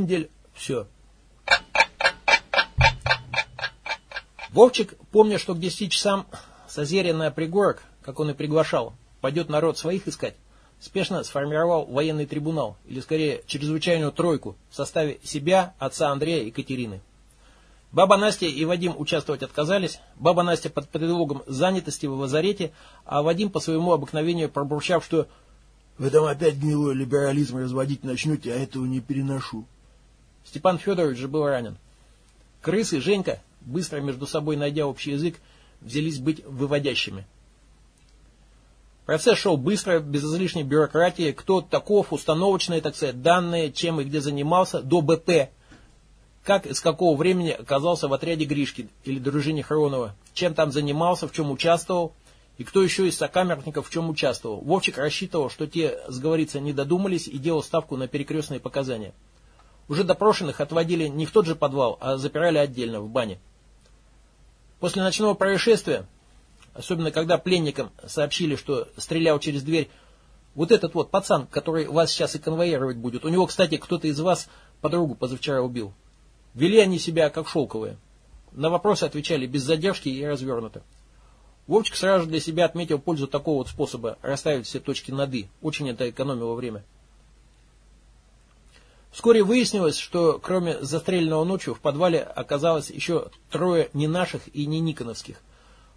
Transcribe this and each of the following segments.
Мундель, все. Вовчик, помня, что к 10 часам созеря на пригорок, как он и приглашал, пойдет народ своих искать, спешно сформировал военный трибунал, или скорее чрезвычайную тройку в составе себя, отца Андрея и Катерины. Баба Настя и Вадим участвовать отказались. Баба Настя под предлогом занятости в лазарете, а Вадим по своему обыкновению пробурчав, что «Вы там опять гнилой либерализм разводить начнете, а этого не переношу». Степан Федорович же был ранен. Крысы, Женька, быстро между собой найдя общий язык, взялись быть выводящими. Процесс шел быстро, без излишней бюрократии, кто таков, установочные, так сказать, данные, чем и где занимался, до БП, как и с какого времени оказался в отряде Гришки или дружине Хронова, чем там занимался, в чем участвовал, и кто еще из сокамерников в чем участвовал. Вовчик рассчитывал, что те, сговориться, не додумались и делал ставку на перекрестные показания. Уже допрошенных отводили не в тот же подвал, а запирали отдельно, в бане. После ночного происшествия, особенно когда пленникам сообщили, что стрелял через дверь вот этот вот пацан, который вас сейчас и конвоировать будет, у него, кстати, кто-то из вас подругу позавчера убил. Вели они себя как шелковые. На вопросы отвечали без задержки и развернуто. Вовчик сразу же для себя отметил пользу такого вот способа расставить все точки над «и». Очень это экономило время. Вскоре выяснилось, что кроме застреленного ночью в подвале оказалось еще трое не наших и не никоновских.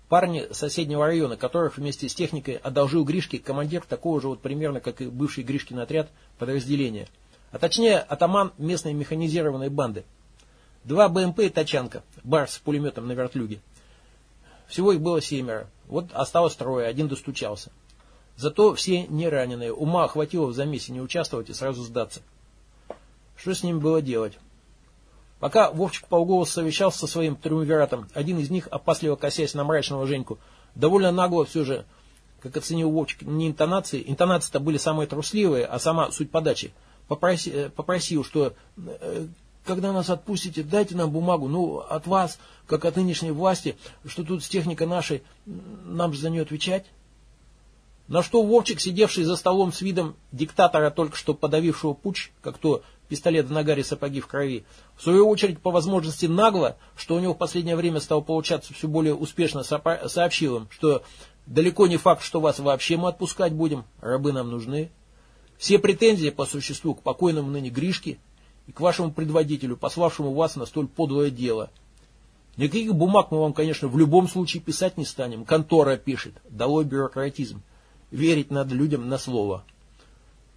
Парни соседнего района, которых вместе с техникой одолжил Гришке командир такого же вот примерно, как и бывший Гришкин отряд подразделения. А точнее, атаман местной механизированной банды. Два БМП и тачанка, бар с пулеметом на вертлюге. Всего их было семеро. Вот осталось трое, один достучался. Зато все не раненые. Ума хватило в замесе не участвовать и сразу сдаться. Что с ним было делать? Пока Вовчик полголоса совещался со своим триумвиратом, один из них, опасливо косясь на мрачного Женьку, довольно нагло все же, как оценил Вовчик, не интонации, интонации-то были самые трусливые, а сама суть подачи, попроси, э, попросил, что э, когда нас отпустите, дайте нам бумагу, ну, от вас, как от нынешней власти, что тут с техникой нашей, нам же за нее отвечать. На что Вовчик, сидевший за столом с видом диктатора, только что подавившего путь, как то пистолет в нагаре сапоги в крови, в свою очередь, по возможности нагло, что у него в последнее время стало получаться все более успешно, сообщил им, что далеко не факт, что вас вообще мы отпускать будем, рабы нам нужны. Все претензии по существу к покойному ныне Гришке и к вашему предводителю, пославшему вас на столь подлое дело. Никаких бумаг мы вам, конечно, в любом случае писать не станем. Контора пишет. Долой бюрократизм. Верить надо людям на слово.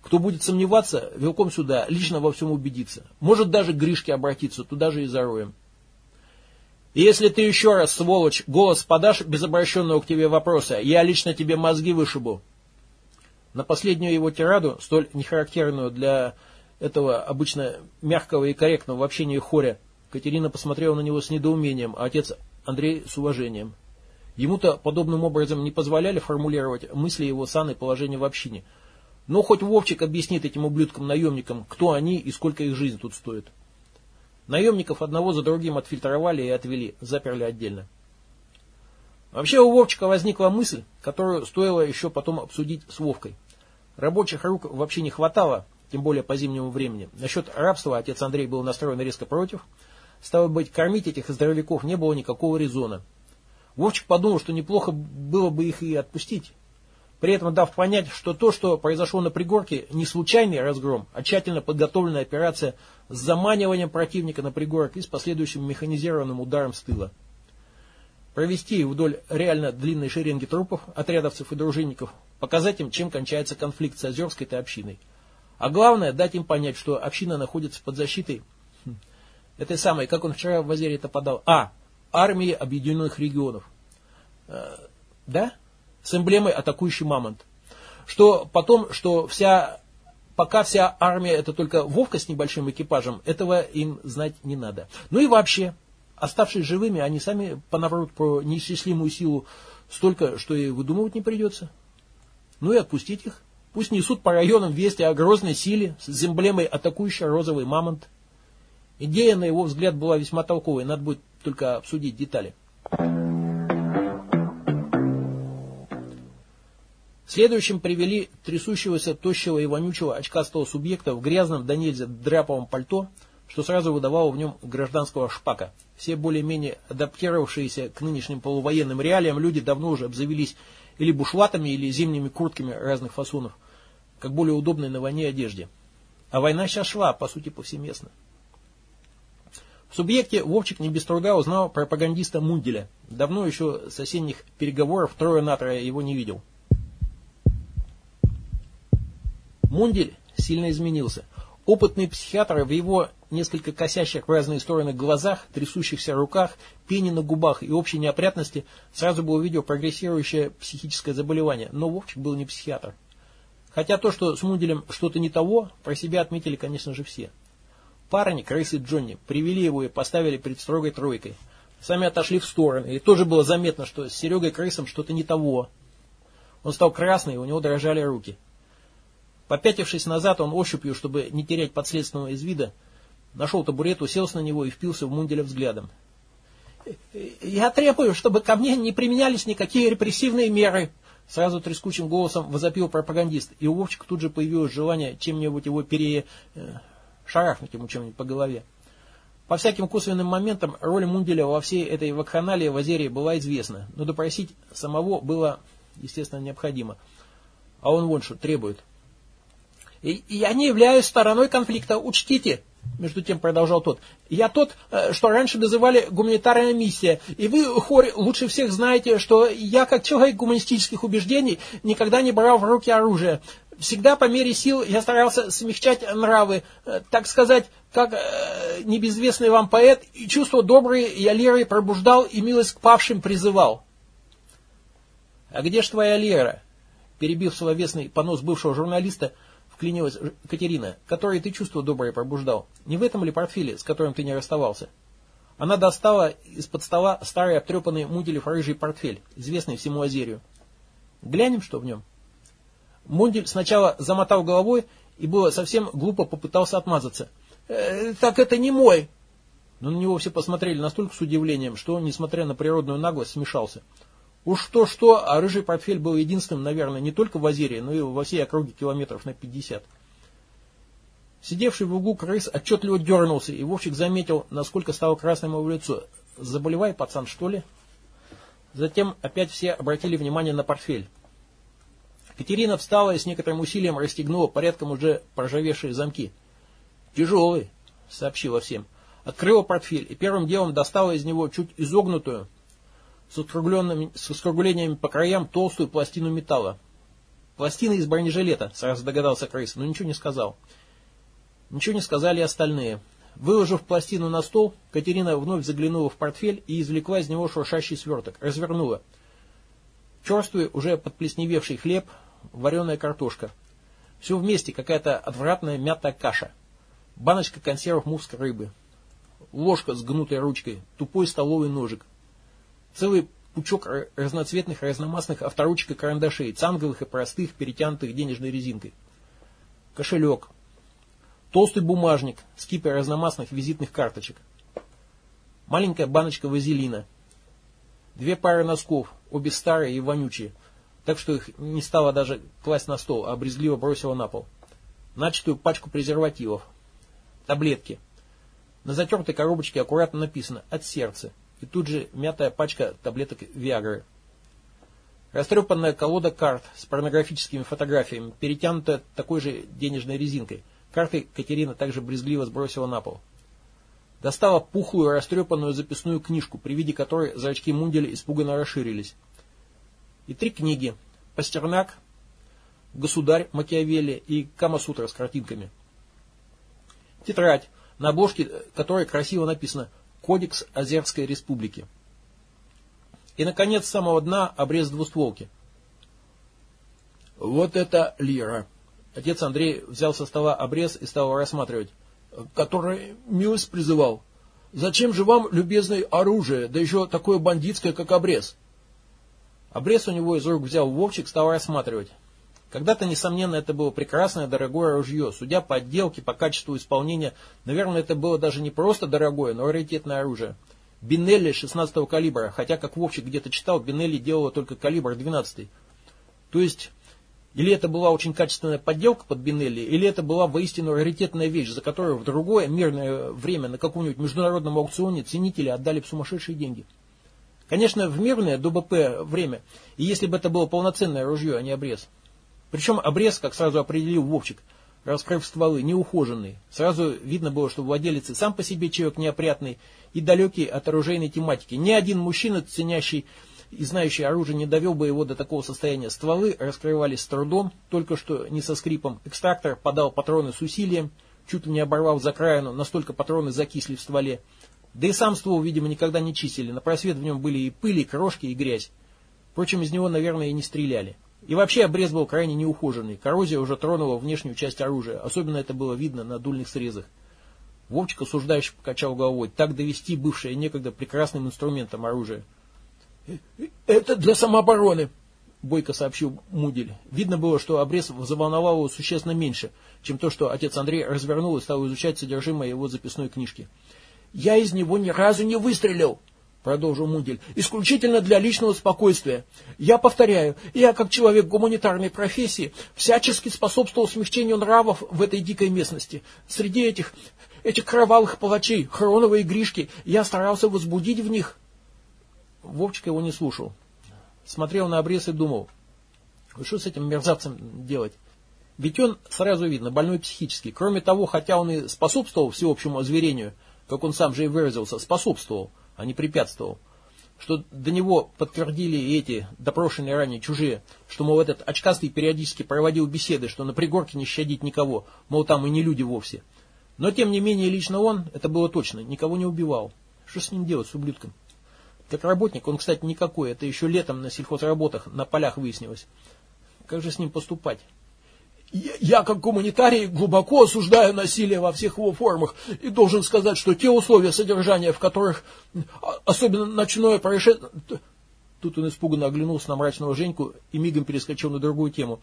Кто будет сомневаться, велком сюда, лично во всем убедиться. Может даже к Гришке обратиться, туда же и зароем. И если ты еще раз, сволочь, голос подашь без обращенного к тебе вопроса, я лично тебе мозги вышибу. На последнюю его тираду, столь нехарактерную для этого обычно мягкого и корректного в общении хоря, Катерина посмотрела на него с недоумением, а отец Андрей с уважением. Ему-то подобным образом не позволяли формулировать мысли его сан и положения в общине. Но хоть Вовчик объяснит этим ублюдкам-наемникам, кто они и сколько их жизнь тут стоит. Наемников одного за другим отфильтровали и отвели, заперли отдельно. Вообще у Вовчика возникла мысль, которую стоило еще потом обсудить с Вовкой. Рабочих рук вообще не хватало, тем более по зимнему времени. Насчет рабства отец Андрей был настроен резко против. Стало быть, кормить этих здоровяков не было никакого резона. Вовчик подумал, что неплохо было бы их и отпустить. При этом дав понять, что то, что произошло на пригорке, не случайный разгром, а тщательно подготовленная операция с заманиванием противника на пригорок и с последующим механизированным ударом с тыла. Провести вдоль реально длинной шеренги трупов, отрядовцев и дружинников, показать им, чем кончается конфликт с Озерской-то общиной. А главное, дать им понять, что община находится под защитой этой самой, как он вчера в Азере это подал, а, армии объединенных регионов. Э, да? С эмблемой атакующий мамонт. Что потом, что вся, пока вся армия это только Вовка с небольшим экипажем, этого им знать не надо. Ну и вообще, оставшись живыми, они сами понаврут про неисчислимую силу столько, что и выдумывать не придется. Ну и отпустить их. Пусть несут по районам вести о грозной силе с эмблемой атакующий розовый мамонт. Идея, на его взгляд, была весьма толковой, надо будет только обсудить детали. Следующим привели трясущегося, тощего и вонючего очкастого субъекта в грязном да нельзя дряповом пальто что сразу выдавало в нем гражданского шпака. Все более-менее адаптировавшиеся к нынешним полувоенным реалиям люди давно уже обзавелись или бушлатами, или зимними куртками разных фасонов, как более удобной на войне одежде. А война сейчас шла, по сути, повсеместно. В субъекте Вовчик не без труда узнал пропагандиста Мунделя. Давно еще с осенних переговоров трое натрое его не видел. Мундель сильно изменился. Опытный психиатр в его несколько косящих в разные стороны глазах, трясущихся руках, пени на губах и общей неопрятности сразу бы увидел прогрессирующее психическое заболевание. Но Вовчик был не психиатр. Хотя то, что с Мунделем что-то не того, про себя отметили, конечно же, все. Парни, крысы Джонни, привели его и поставили перед строгой тройкой. Сами отошли в стороны, и тоже было заметно, что с Серегой Крысом что-то не того. Он стал красный, у него дрожали руки. Попятившись назад, он ощупью, чтобы не терять подследственного из вида, нашел табурет, уселся на него и впился в Мунделя взглядом. «Я требую, чтобы ко мне не применялись никакие репрессивные меры», сразу трескучим голосом возопил пропагандист, и у Вовчика тут же появилось желание чем-нибудь его пере... Э, шарахнуть ему чем-нибудь по голове. По всяким косвенным моментам роль Мунделя во всей этой вакханалии в Азерии была известна, но допросить самого было, естественно, необходимо. А он вон что требует. И я не являюсь стороной конфликта, учтите, между тем продолжал тот. Я тот, э, что раньше называли гуманитарная миссия. И вы, Хорь, лучше всех знаете, что я, как человек гуманистических убеждений, никогда не брал в руки оружие. Всегда по мере сил я старался смягчать нравы, э, так сказать, как э, небезвестный вам поэт, и чувство добрые я лирой пробуждал и милость к павшим призывал. «А где ж твоя лера?» Перебив словесный понос бывшего журналиста, вклинилась Катерина, которой ты чувство доброе пробуждал. Не в этом ли портфеле, с которым ты не расставался? Она достала из-под стола старый обтрепанный Мунделев рыжий портфель, известный всему Азерию. Глянем, что в нем. Мундель сначала замотал головой и было совсем глупо попытался отмазаться. «Э, «Так это не мой!» Но на него все посмотрели настолько с удивлением, что он, несмотря на природную наглость, смешался. Уж что-что, а рыжий портфель был единственным, наверное, не только в Азерии, но и во всей округе километров на 50. Сидевший в углу крыс отчетливо дернулся, и Вовчик заметил, насколько стало красным его лицо. Заболевай, пацан, что ли? Затем опять все обратили внимание на портфель. Катерина встала и с некоторым усилием расстегнула порядком уже проржавевшие замки. «Тяжелый», — сообщила всем. Открыла портфель и первым делом достала из него чуть изогнутую, с, с скруглениями по краям толстую пластину металла. Пластина из бронежилета, сразу догадался крыс, но ничего не сказал. Ничего не сказали остальные. Выложив пластину на стол, Катерина вновь заглянула в портфель и извлекла из него шуршащий сверток. Развернула. Черствый, уже подплесневевший хлеб, вареная картошка. Все вместе какая-то отвратная мятая каша. Баночка консервов мувской рыбы. Ложка с гнутой ручкой, тупой столовый ножик, Целый пучок разноцветных разномастных авторучек и карандашей, цанговых и простых, перетянутых денежной резинкой. Кошелек. Толстый бумажник с кипой разномастных визитных карточек. Маленькая баночка вазелина. Две пары носков, обе старые и вонючие, так что их не стало даже класть на стол, а брезгливо бросила на пол. Начатую пачку презервативов. Таблетки. На затертой коробочке аккуратно написано «От сердца» и тут же мятая пачка таблеток Виагры. Растрепанная колода карт с порнографическими фотографиями, перетянутая такой же денежной резинкой. Карты Катерина также брезгливо сбросила на пол. Достала пухлую растрепанную записную книжку, при виде которой зрачки Мунделя испуганно расширились. И три книги. Пастернак, Государь Макиавелли и Камасутра с картинками. Тетрадь, на обложке которой красиво написано Кодекс Озерской Республики. И, наконец, с самого дна обрез двустволки. Вот это лира. Отец Андрей взял со стола обрез и стал рассматривать. Который милость призывал. Зачем же вам, любезное оружие, да еще такое бандитское, как обрез? Обрез у него из рук взял Вовчик, стал рассматривать. Когда-то, несомненно, это было прекрасное, дорогое ружье. Судя по отделке, по качеству исполнения, наверное, это было даже не просто дорогое, но раритетное оружие. Бинелли 16-го калибра, хотя, как Вовчик где-то читал, Бинелли делала только калибр 12 -й. То есть, Или это была очень качественная подделка под Бинелли, или это была воистину раритетная вещь, за которую в другое мирное время на каком-нибудь международном аукционе ценители отдали бы сумасшедшие деньги. Конечно, в мирное до БП время, и если бы это было полноценное ружье, а не обрез. Причем обрез, как сразу определил Вовчик, раскрыв стволы, неухоженный. Сразу видно было, что владелец и сам по себе человек неопрятный и далекий от оружейной тематики. Ни один мужчина, ценящий и знающий оружие не довел бы его до такого состояния. Стволы раскрывались с трудом, только что не со скрипом. Экстрактор подал патроны с усилием, чуть ли не оборвал закраину, настолько патроны закисли в стволе. Да и сам ствол, видимо, никогда не чистили. На просвет в нем были и пыли, и крошки, и грязь. Впрочем, из него, наверное, и не стреляли. И вообще обрез был крайне неухоженный. Коррозия уже тронула внешнюю часть оружия. Особенно это было видно на дульных срезах. Вовчик осуждающе покачал головой. Так довести бывшее некогда прекрасным инструментом оружие. «Это для самообороны», — бойко сообщил Мудель. Видно было, что обрез заволновал его существенно меньше, чем то, что отец Андрей развернул и стал изучать содержимое его записной книжки. «Я из него ни разу не выстрелил», — продолжил Мудель, — «исключительно для личного спокойствия. Я повторяю, я, как человек гуманитарной профессии, всячески способствовал смягчению нравов в этой дикой местности. Среди этих, этих кровавых палачей, Хронова и Гришки, я старался возбудить в них Вовчик его не слушал. Смотрел на обрез и думал, что с этим мерзавцем делать? Ведь он, сразу видно, больной психически. Кроме того, хотя он и способствовал всеобщему озверению, как он сам же и выразился, способствовал, а не препятствовал, что до него подтвердили эти допрошенные ранее чужие, что, мол, этот очкастый периодически проводил беседы, что на пригорке не щадить никого, мол, там и не люди вовсе. Но, тем не менее, лично он, это было точно, никого не убивал. Что с ним делать, с ублюдком? Как работник, он, кстати, никакой. Это еще летом на сельхозработах на полях выяснилось. Как же с ним поступать? Я, как гуманитарий, глубоко осуждаю насилие во всех его формах и должен сказать, что те условия содержания, в которых, а, особенно ночное происшествие... Тут он испуганно оглянулся на мрачного Женьку и мигом перескочил на другую тему.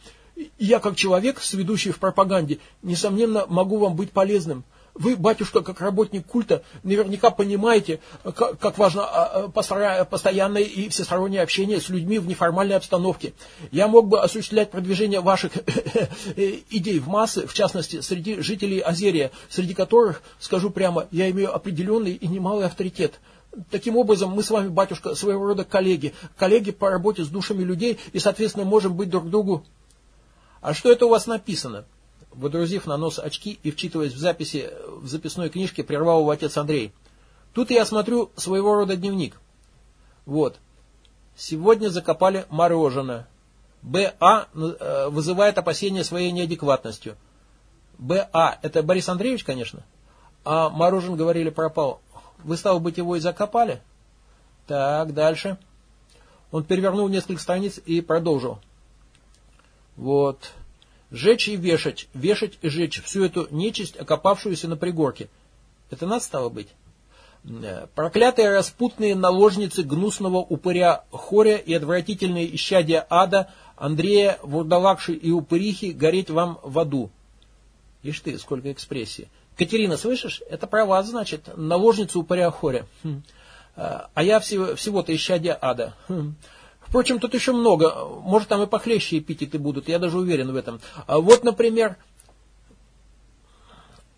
Я, как человек, сведущий в пропаганде, несомненно, могу вам быть полезным. Вы, батюшка, как работник культа, наверняка понимаете, как, как важно а, а, постоянное и всестороннее общение с людьми в неформальной обстановке. Я мог бы осуществлять продвижение ваших идей в массы, в частности, среди жителей Азерия, среди которых, скажу прямо, я имею определенный и немалый авторитет. Таким образом, мы с вами, батюшка, своего рода коллеги, коллеги по работе с душами людей и, соответственно, можем быть друг другу. А что это у вас написано? Водрузив на нос очки и вчитываясь в записи в записной книжке, прервал его отец Андрей. Тут я смотрю своего рода дневник. Вот. Сегодня закопали мороженое. Б.А. Э, вызывает опасения своей неадекватностью. Б.А. Это Борис Андреевич, конечно. А морожен, говорили, пропал. Вы, стало быть, его и закопали? Так, дальше. Он перевернул несколько страниц и продолжил. Вот. Жечь и вешать, вешать и жечь всю эту нечисть, окопавшуюся на пригорке. Это нас стало быть? Э, проклятые распутные наложницы гнусного упыря Хоря и отвратительные исчадия ада Андрея, Вурдалакши и упырихи гореть вам в аду. Ишь ты, сколько экспрессии. Катерина, слышишь? Это про вас, значит, наложница упыря Хоря. Хм. Э, а я всего, всего-то исчадия ада. Хм. Впрочем, тут еще много. Может, там и похлеще эпитеты будут, я даже уверен в этом. А вот, например,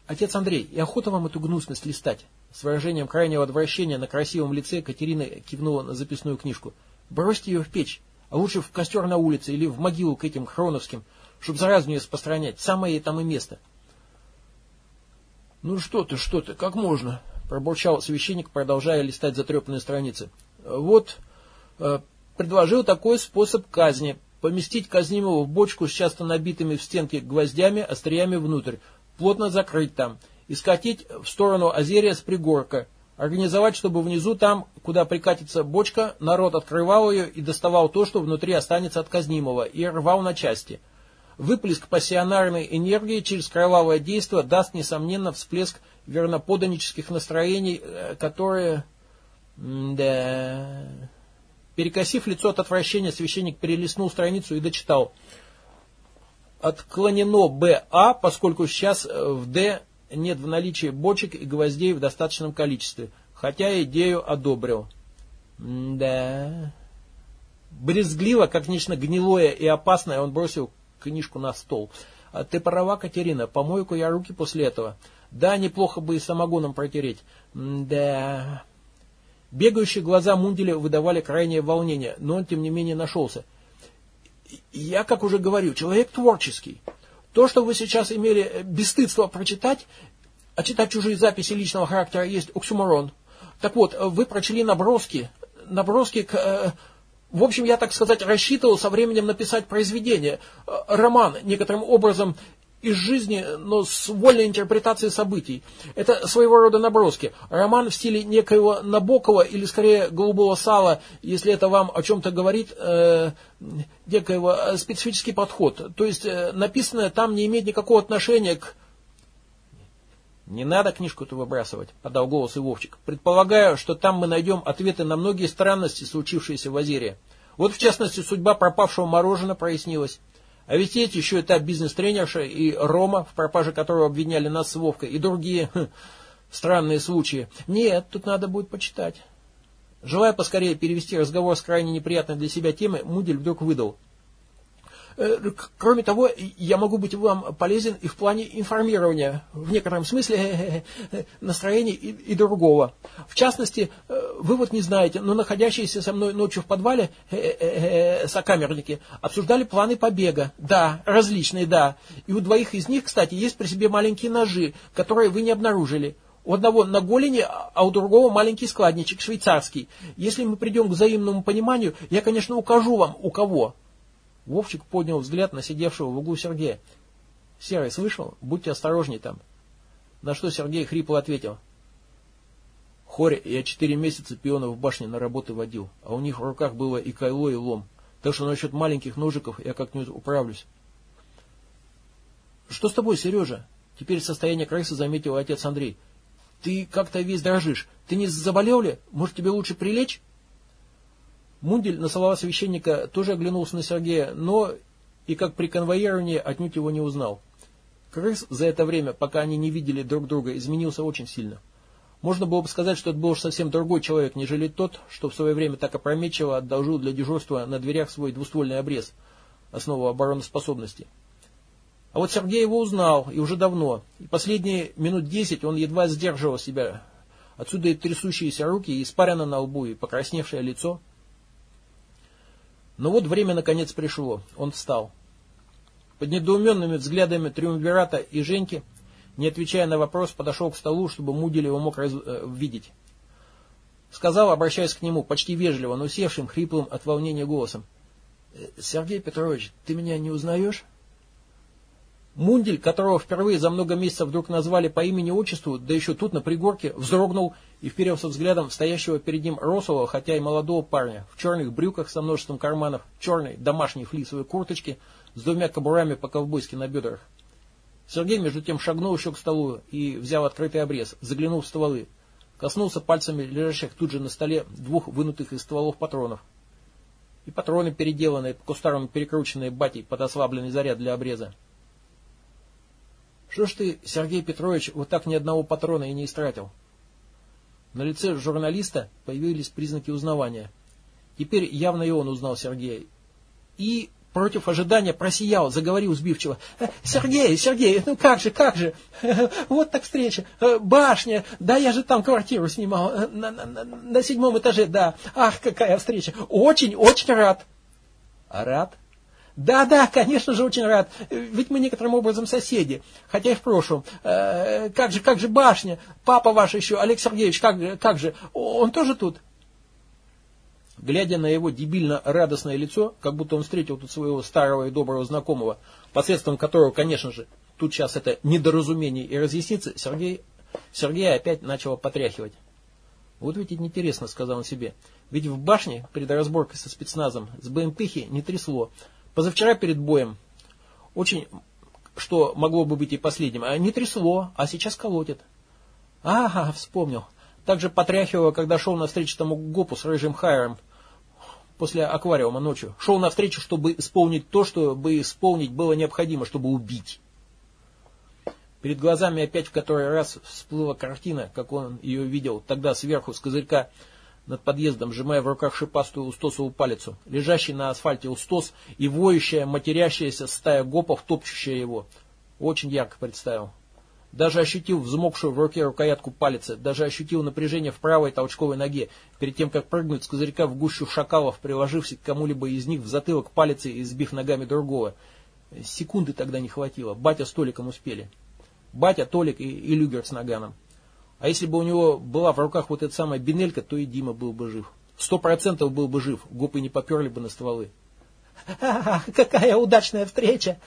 отец Андрей, и охота вам эту гнусность листать. С выражением крайнего отвращения на красивом лице Катерина кивнула на записную книжку. Бросьте ее в печь, а лучше в костер на улице или в могилу к этим хроновским, чтобы заразу не распространять. Самое там и место. Ну что ты, что ты, как можно? Пробурчал священник, продолжая листать затрепанные страницы. Вот э, предложил такой способ казни. Поместить казнимого в бочку с часто набитыми в стенке гвоздями, остриями внутрь, плотно закрыть там, и скатить в сторону озерия с пригорка, организовать, чтобы внизу там, куда прикатится бочка, народ открывал ее и доставал то, что внутри останется от казнимого, и рвал на части. Выплеск пассионарной энергии через кровавое действие даст, несомненно, всплеск верноподанических настроений, э, которые... Да... Перекосив лицо от отвращения, священник перелистнул страницу и дочитал. Отклонено БА, поскольку сейчас э, в Д нет в наличии бочек и гвоздей в достаточном количестве, хотя идею одобрил. да. Брезгливо, как нечто гнилое и опасное, он бросил книжку на стол. А ты права, Катерина, помойку я руки после этого. Да, неплохо бы и самогоном протереть. да. Бегающие глаза Мунделя выдавали крайнее волнение, но он, тем не менее, нашелся. Я, как уже говорю, человек творческий. То, что вы сейчас имели бесстыдство прочитать, а читать чужие записи личного характера есть оксюморон. Так вот, вы прочли наброски, наброски к... Э, в общем, я, так сказать, рассчитывал со временем написать произведение, э, роман, некоторым образом из жизни, но с вольной интерпретацией событий. Это своего рода наброски. Роман в стиле некоего Набокова или скорее голубого сала, если это вам о чем-то говорит, э, некоего э, специфический подход. То есть э, написанное там не имеет никакого отношения к «Не надо книжку-то выбрасывать», — подал голос и Вовчик. «Предполагаю, что там мы найдем ответы на многие странности, случившиеся в Азере. Вот, в частности, судьба пропавшего мороженого прояснилась. А ведь эти еще этап бизнес-тренерша и Рома, в пропаже которого обвиняли нас с Вовкой, и другие хм, странные случаи. Нет, тут надо будет почитать». Желая поскорее перевести разговор с крайне неприятной для себя темы, Мудель вдруг выдал. Э, кроме того, я могу быть вам полезен и в плане информирования, в некотором смысле э, э, настроения и, и другого. В частности, вы вот не знаете, но находящиеся со мной ночью в подвале сокамерники обсуждали планы побега. Да, различные, да. И у двоих из них, кстати, есть при себе маленькие ножи, которые вы не обнаружили. У одного на голени, а у другого маленький складничек, швейцарский. Если мы придем к взаимному пониманию, я, конечно, укажу вам, у кого. Вовчик поднял взгляд на сидевшего в углу Сергея. «Серый, слышал? Будьте осторожней там». На что Сергей хрипло ответил. «Хоре, я четыре месяца пионов в башне на работы водил, а у них в руках было и кайло, и лом. Так что насчет маленьких ножиков я как-нибудь управлюсь». «Что с тобой, Сережа?» Теперь состояние крысы заметил отец Андрей. «Ты как-то весь дрожишь. Ты не заболел ли? Может, тебе лучше прилечь?» Мундель на слова священника тоже оглянулся на Сергея, но и как при конвоировании отнюдь его не узнал. Крыс за это время, пока они не видели друг друга, изменился очень сильно. Можно было бы сказать, что это был уж совсем другой человек, нежели тот, что в свое время так опрометчиво одолжил для дежурства на дверях свой двуствольный обрез, основу обороноспособности. А вот Сергей его узнал, и уже давно, и последние минут десять он едва сдерживал себя. Отсюда и трясущиеся руки, и испарено на лбу, и покрасневшее лицо – но вот время наконец пришло. Он встал. Под недоуменными взглядами Триумвирата и Женьки, не отвечая на вопрос, подошел к столу, чтобы Мудель его мог раз... э, видеть. Сказал, обращаясь к нему, почти вежливо, но севшим, хриплым от волнения голосом. «Э, «Сергей Петрович, ты меня не узнаешь?» Мундель, которого впервые за много месяцев вдруг назвали по имени-отчеству, да еще тут на пригорке, вздрогнул и вперился взглядом стоящего перед ним росового, хотя и молодого парня, в черных брюках со множеством карманов, черной домашней флисовой курточке с двумя кобурами по-ковбойски на бедрах. Сергей между тем шагнул еще к столу и взял открытый обрез, заглянул в стволы, коснулся пальцами лежащих тут же на столе двух вынутых из стволов патронов. И патроны переделанные, по-старому перекрученные батей под ослабленный заряд для обреза. Что ж ты, Сергей Петрович, вот так ни одного патрона и не истратил? На лице журналиста появились признаки узнавания. Теперь явно и он узнал Сергея. И против ожидания просиял, заговорил сбивчиво. «Э, «Сергей, Сергей, ну как же, как же, вот так встреча, э, башня, да я же там квартиру снимал, э, на, на, на, седьмом этаже, да, ах, какая встреча, очень, очень рад». «А рад?» Да, да, конечно же, очень рад. Ведь мы некоторым образом соседи. Хотя и в прошлом. Э, как же, как же башня? Папа ваш еще, Олег Сергеевич, как, как же? Он тоже тут? Глядя на его дебильно радостное лицо, как будто он встретил тут своего старого и доброго знакомого, посредством которого, конечно же, тут сейчас это недоразумение и разъяснится, Сергей, Сергей опять начал потряхивать. Вот ведь интересно, сказал он себе. Ведь в башне, перед разборкой со спецназом, с БМПхи не трясло, Позавчера перед боем, очень, что могло бы быть и последним, а не трясло, а сейчас колотит. Ага, вспомнил. Также потряхивало, когда шел навстречу тому ГОПу с рыжим хайером после аквариума ночью. Шел навстречу, чтобы исполнить то, что бы исполнить было необходимо, чтобы убить. Перед глазами опять в который раз всплыла картина, как он ее видел тогда сверху с козырька над подъездом, сжимая в руках шипастую устосовую палицу, лежащий на асфальте устос и воющая, матерящаяся стая гопов, топчущая его. Очень ярко представил. Даже ощутил взмокшую в руке рукоятку палицы, даже ощутил напряжение в правой толчковой ноге, перед тем, как прыгнуть с козырька в гущу шакалов, приложившись к кому-либо из них в затылок палицы и сбив ногами другого. Секунды тогда не хватило, батя с Толиком успели. Батя, Толик и, и Люгер с Наганом. А если бы у него была в руках вот эта самая бинелька, то и Дима был бы жив. Сто процентов был бы жив, гопы не поперли бы на стволы. какая удачная встреча!»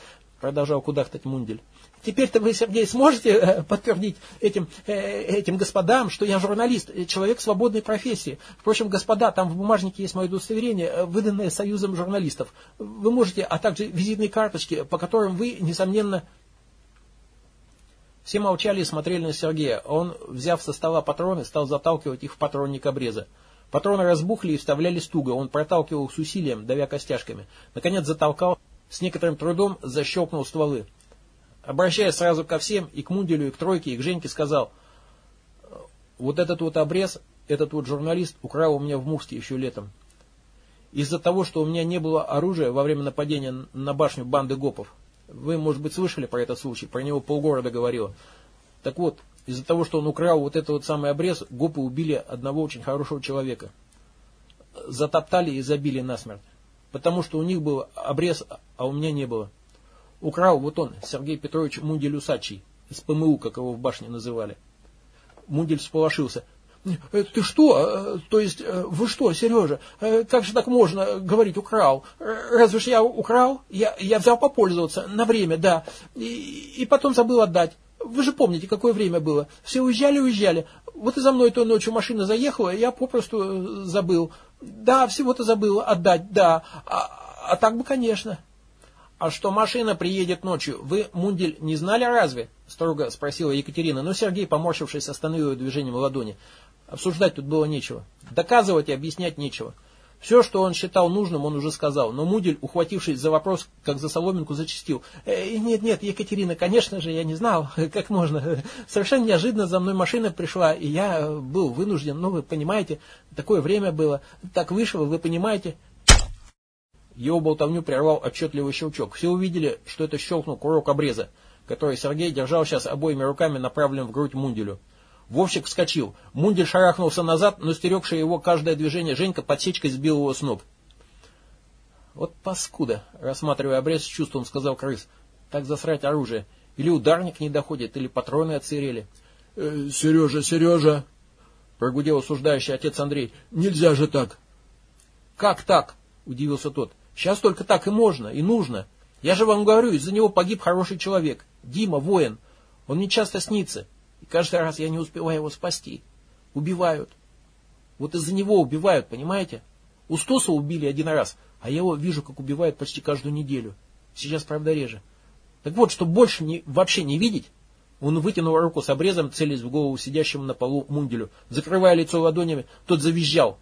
Продолжал кудахтать Мундель. Теперь-то вы, Сергей, сможете э, подтвердить этим, э, этим господам, что я журналист, э, человек свободной профессии. Впрочем, господа, там в бумажнике есть мое удостоверение, выданное Союзом журналистов. Вы можете, а также визитные карточки, по которым вы, несомненно... Все молчали и смотрели на Сергея. Он, взяв со стола патроны, стал заталкивать их в патронник обреза. Патроны разбухли и вставлялись туго. Он проталкивал с усилием, давя костяшками. Наконец затолкал, с некоторым трудом защелкнул стволы. Обращаясь сразу ко всем, и к Мунделю, и к Тройке, и к Женьке, сказал, вот этот вот обрез, этот вот журналист украл у меня в Мурске еще летом. Из-за того, что у меня не было оружия во время нападения на башню банды гопов. Вы, может быть, слышали про этот случай, про него полгорода говорило. Так вот, из-за того, что он украл вот этот вот самый обрез, гопы убили одного очень хорошего человека. Затоптали и забили насмерть. Потому что у них был обрез, а у меня не было. Украл вот он, Сергей Петрович Мундель Усачий, из ПМУ, как его в башне называли. Мундель сполошился. «Э, «Ты что? Э, то есть, э, вы что, Сережа? Как же так можно говорить украл? Разве ж я украл? Я, я взял попользоваться на время, да, и, и потом забыл отдать. Вы же помните, какое время было. Все уезжали, уезжали. Вот и за мной той ночью машина заехала, я попросту забыл. Да, всего-то забыл отдать, да. А, а так бы, конечно». «А что машина приедет ночью, вы, Мундель, не знали разве?» строго спросила Екатерина, но Сергей, поморщившись, остановил ее движением ладони. Обсуждать тут было нечего. Доказывать и объяснять нечего. Все, что он считал нужным, он уже сказал, но Мудель, ухватившись за вопрос, как за соломинку, зачастил. «Э, «Нет, нет, Екатерина, конечно же, я не знал, как можно. Совершенно неожиданно за мной машина пришла, и я был вынужден, ну, вы понимаете, такое время было, так вышло, вы понимаете». Его болтовню прервал отчетливый щелчок. Все увидели, что это щелкнул курок обреза, который Сергей держал сейчас обоими руками направленным в грудь Мунделю. Вовчик вскочил. Мундель шарахнулся назад, но стерегшее его каждое движение Женька подсечкой сбил его с ног. «Вот паскуда!» — рассматривая обрез с чувством, сказал крыс. «Так засрать оружие. Или ударник не доходит, или патроны отсырели». «Э, «Сережа, Сережа!» — прогудел осуждающий отец Андрей. «Нельзя же так!» «Как так?» — удивился тот. Сейчас только так и можно, и нужно. Я же вам говорю, из-за него погиб хороший человек. Дима, воин. Он мне часто снится. И каждый раз я не успеваю его спасти. Убивают. Вот из-за него убивают, понимаете? Устоса убили один раз, а я его вижу, как убивают почти каждую неделю. Сейчас, правда, реже. Так вот, чтобы больше не, вообще не видеть, он вытянул руку с обрезом, целясь в голову сидящему на полу Мунделю. Закрывая лицо ладонями, тот завизжал.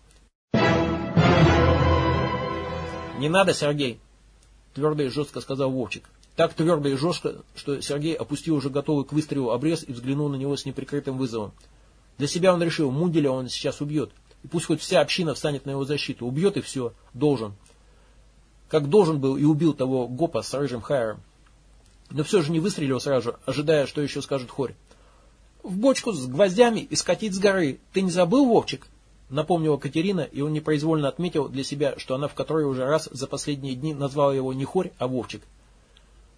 «Не надо, Сергей!» Твердо и жестко сказал Вовчик. Так твердо и жестко, что Сергей опустил уже готовый к выстрелу обрез и взглянул на него с неприкрытым вызовом. Для себя он решил, Мунделя он сейчас убьет. И пусть хоть вся община встанет на его защиту. Убьет и все. Должен. Как должен был и убил того Гопа с рыжим Хайером. Но все же не выстрелил сразу ожидая, что еще скажет Хорь. «В бочку с гвоздями и скатить с горы. Ты не забыл, Вовчик?» Напомнила Катерина, и он непроизвольно отметил для себя, что она в который уже раз за последние дни назвала его не Хорь, а Вовчик.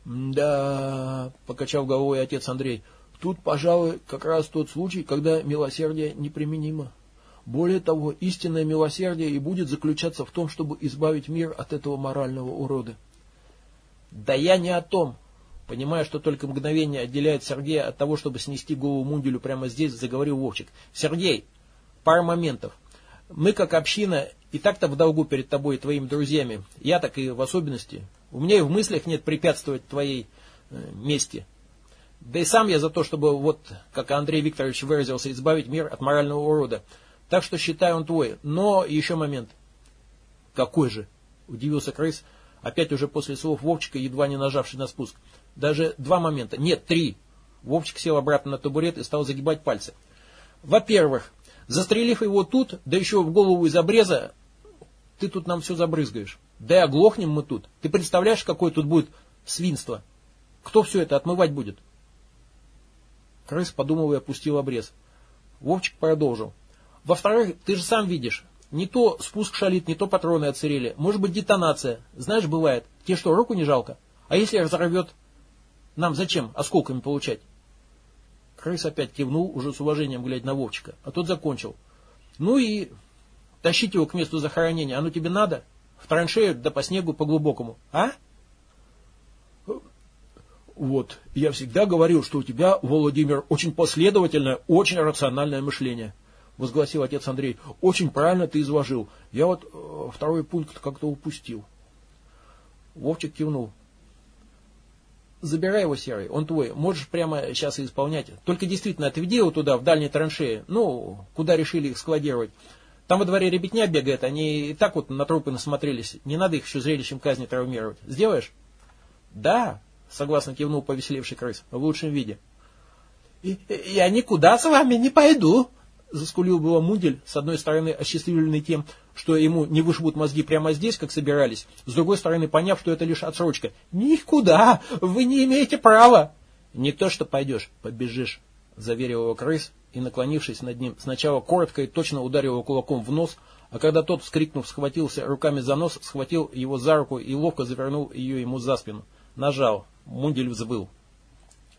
«Да...» — покачал головой отец Андрей. «Тут, пожалуй, как раз тот случай, когда милосердие неприменимо. Более того, истинное милосердие и будет заключаться в том, чтобы избавить мир от этого морального урода». «Да я не о том!» Понимая, что только мгновение отделяет Сергея от того, чтобы снести голову Мунделю прямо здесь, заговорил Вовчик. «Сергей, пара моментов. Мы, как община, и так-то в долгу перед тобой и твоими друзьями. Я так и в особенности. У меня и в мыслях нет препятствовать твоей э, мести. Да и сам я за то, чтобы, вот, как Андрей Викторович выразился, избавить мир от морального урода. Так что считаю он твой. Но еще момент. Какой же? Удивился крыс, опять уже после слов Вовчика, едва не нажавший на спуск. Даже два момента. Нет, три. Вовчик сел обратно на табурет и стал загибать пальцы. Во-первых, Застрелив его тут, да еще в голову из обреза, ты тут нам все забрызгаешь. Да и оглохнем мы тут. Ты представляешь, какое тут будет свинство? Кто все это отмывать будет? Крыс подумал и опустил обрез. Вовчик продолжил. Во-вторых, ты же сам видишь, не то спуск шалит, не то патроны отсырели. Может быть детонация. Знаешь, бывает. Тебе что, руку не жалко? А если разорвет? Нам зачем осколками получать? Крыс опять кивнул, уже с уважением глядя на Вовчика. А тот закончил. Ну и тащить его к месту захоронения. Оно тебе надо? В траншею, да по снегу, по глубокому. А? Вот, я всегда говорил, что у тебя, Владимир, очень последовательное, очень рациональное мышление, возгласил отец Андрей. Очень правильно ты изложил. Я вот э, второй пункт как-то упустил. Вовчик кивнул. Забирай его, Серый, он твой. Можешь прямо сейчас и исполнять. Только действительно отведи его туда, в дальние траншеи. Ну, куда решили их складировать. Там во дворе ребятня бегает, они и так вот на трупы насмотрелись. Не надо их еще зрелищем казни травмировать. Сделаешь? Да, Согласно кивнул повеселевший крыс. В лучшем виде. «Я никуда с вами не пойду!» Заскулил было Мудель, с одной стороны осчастливленный тем, что ему не вышибут мозги прямо здесь, как собирались, с другой стороны поняв, что это лишь отсрочка. «Никуда! Вы не имеете права!» «Не то, что пойдешь, побежишь», — заверил его крыс и, наклонившись над ним, сначала коротко и точно ударил его кулаком в нос, а когда тот, вскрикнув, схватился руками за нос, схватил его за руку и ловко завернул ее ему за спину. Нажал. Мундель взвыл.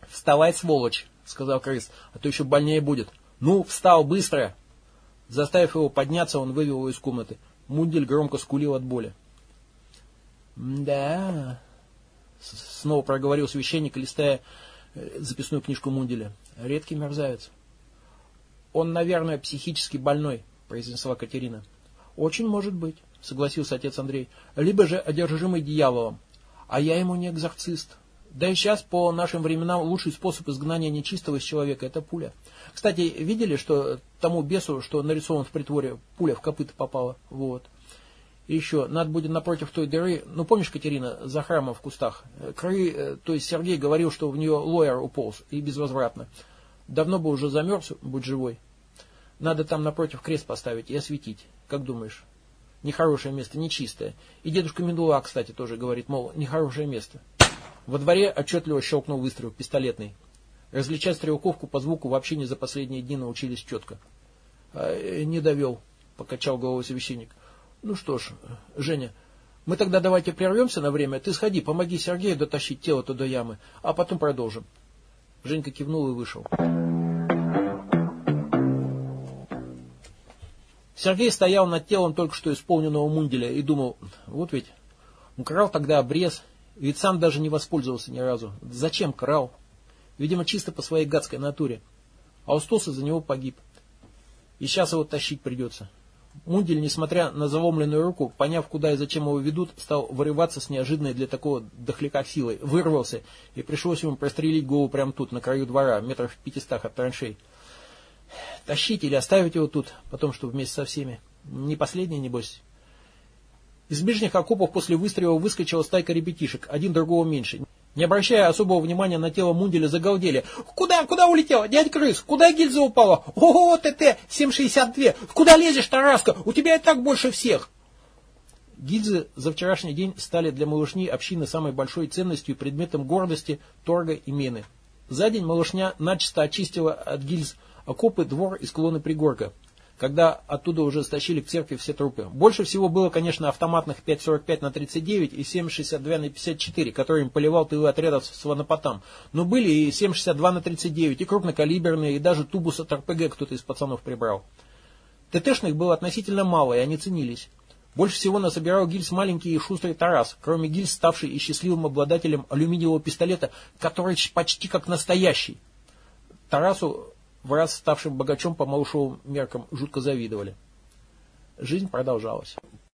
«Вставай, сволочь!» — сказал крыс, — «а то еще больнее будет». «Ну, встал, быстро!» Заставив его подняться, он вывел его из комнаты. Мундель громко скулил от боли. «Да...» — снова проговорил священник, листая э, записную книжку Мунделя. «Редкий мерзавец». «Он, наверное, психически больной», — произнесла Катерина. «Очень может быть», — согласился отец Андрей. «Либо же одержимый дьяволом. А я ему не экзорцист. Да и сейчас по нашим временам лучший способ изгнания нечистого из человека – это пуля. Кстати, видели, что тому бесу, что нарисован в притворе, пуля в копыта попала? Вот. И еще, надо будет напротив той дыры, ну помнишь, Катерина, за храмом в кустах, кры, э, то есть Сергей говорил, что в нее лоер уполз, и безвозвратно. Давно бы уже замерз, будь живой. Надо там напротив крест поставить и осветить. Как думаешь? Нехорошее место, нечистое. И дедушка Медула, кстати, тоже говорит, мол, нехорошее место. Во дворе отчетливо щелкнул выстрел, пистолетный. Различать стрелковку по звуку вообще не за последние дни научились четко. А, не довел, покачал головой священник. Ну что ж, Женя, мы тогда давайте прервемся на время. Ты сходи, помоги Сергею дотащить тело туда ямы, а потом продолжим. Женька кивнул и вышел. Сергей стоял над телом только что исполненного мунделя и думал, вот ведь украл тогда обрез, ведь сам даже не воспользовался ни разу. Зачем крал? Видимо, чисто по своей гадской натуре. А Устос из-за него погиб. И сейчас его тащить придется. Мундель, несмотря на заломленную руку, поняв, куда и зачем его ведут, стал вырываться с неожиданной для такого дохляка силой. Вырвался, и пришлось ему прострелить голову прямо тут, на краю двора, метров в пятистах от траншей. Тащить или оставить его тут, потом что вместе со всеми. Не последний, небось. Из ближних окопов после выстрела выскочила стайка ребятишек, один другого меньше. Не обращая особого внимания на тело Мунделя, загалдели. «Куда, куда улетела? Дядь Крыс, куда гильза упала? Ого, ТТ, 7,62! Куда лезешь, Тараска? У тебя и так больше всех!» Гильзы за вчерашний день стали для малышни общины самой большой ценностью и предметом гордости, торга и мены. За день малышня начисто очистила от гильз окопы, двор и склоны пригорка когда оттуда уже стащили к церкви все трупы. Больше всего было, конечно, автоматных 5,45 на 39 и 7,62 на 54, которыми поливал тылы отрядов с ванопотам. Но были и 7,62 на 39, и крупнокалиберные, и даже тубус от РПГ кто-то из пацанов прибрал. ТТшных было относительно мало, и они ценились. Больше всего насобирал гильз маленький и шустрый Тарас, кроме гильз, ставший и счастливым обладателем алюминиевого пистолета, который почти как настоящий. Тарасу в раз ставшим богачом по малышовым меркам жутко завидовали. Жизнь продолжалась.